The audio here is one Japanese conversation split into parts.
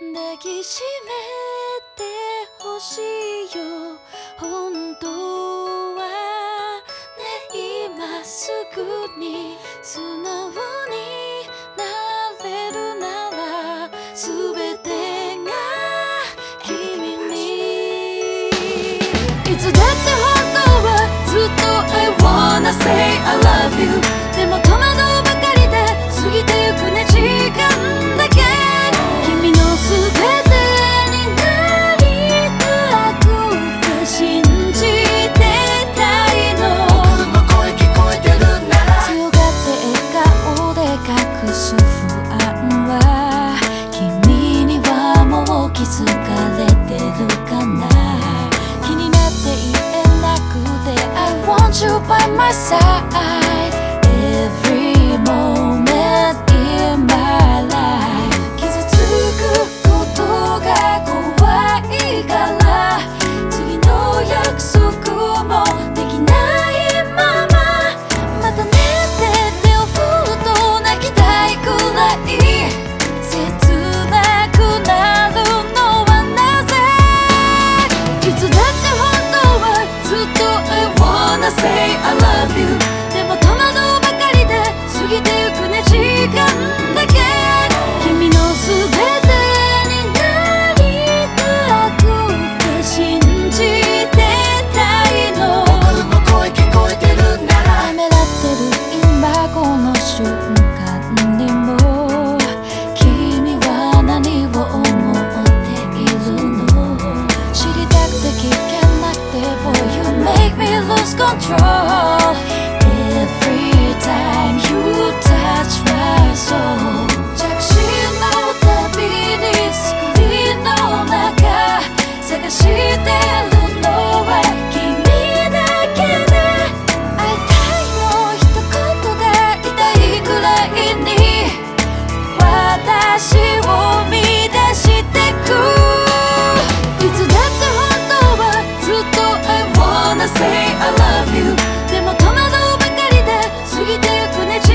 抱きしめてほしいよ。本当はね今すぐに素直になれるなら全てが君に。いつだって本当はずっと I wanna say I love you 疲れてるかな？気になって言えなくて I want you by my side love you. lose control every time you touch my soul.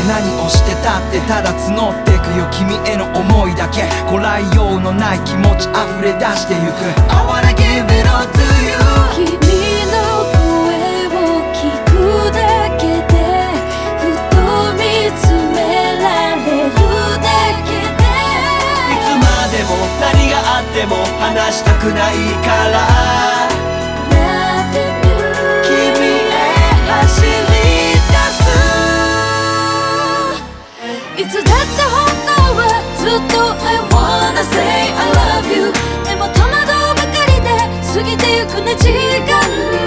っ何をしてたってただ募ってくよ君への思いだけ。こらえようのない気持ち溢れ出してゆく。I wanna give it all to you. 君の声を聞くだけでふと見つめられるだけで。いつまでも何があっても話したくないから。ずっと I wanna say I love you でも戸惑うばかりで過ぎてゆくね時間。に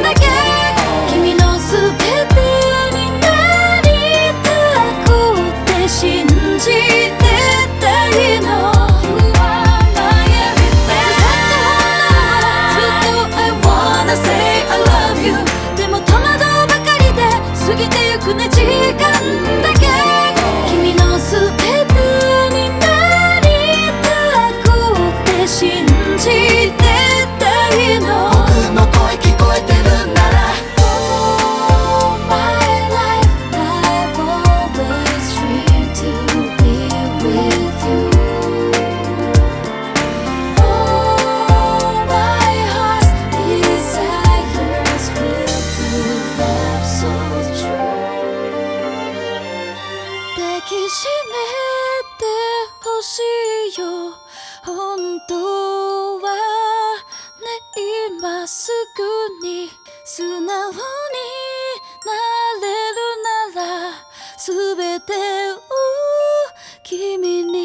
っすぐに素直になれるなら全てを君に